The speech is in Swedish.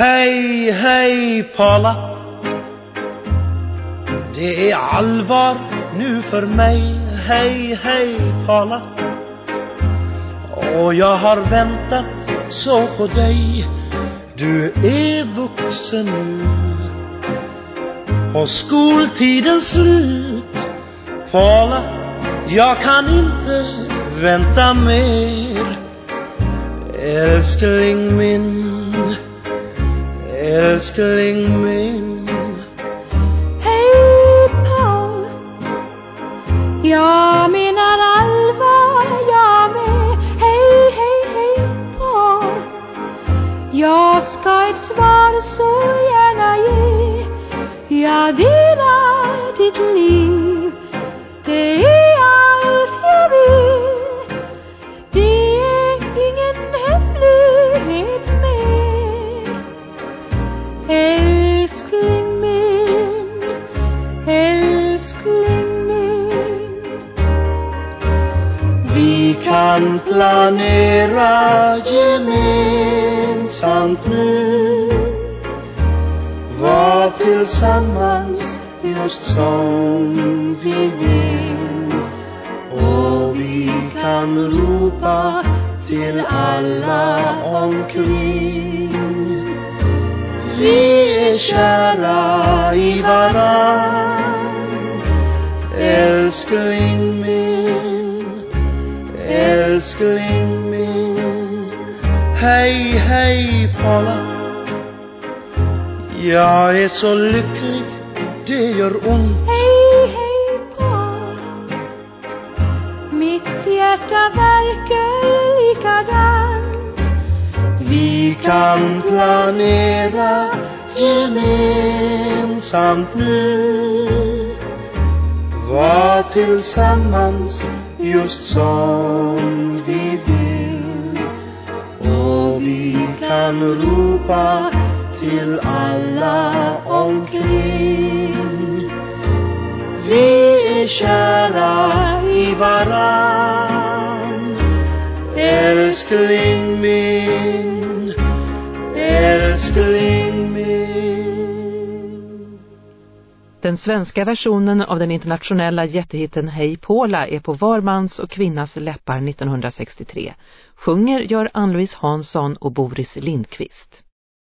Hej, hej Paula. Det är allvar nu för mig. Hej, hej Paula. Och jag har väntat så på dig. Du är vuxen nu. Och skoltiden slut. Paula, jag kan inte vänta mer. Älskling min. Älskling min. Hej Paul. Jag menar allvar jag med. Hej, hej, hej Paul. Jag ska ett svar så gärna ge. Jag delar ditt liv kan planera gemensamt nu. Var tillsammans just som vi vill. Och vi kan ropa till alla omkring. Vi är kära i varann. Älskling älskling min. Hej, hej Paula. Jag är så lycklig, det gör ont. Hej, hej Paul Mitt hjärta verkar likadant. Vi kan planera gemensamt nu. Var tillsammans just som vi vill Och vi kan ropa till alla omkring Vi är kära i varann Älskling min, älskling Den svenska versionen av den internationella jättehitten Hej Paula är på var mans och kvinnas läppar 1963. Sjunger gör Ann-Louise Hansson och Boris Lindqvist.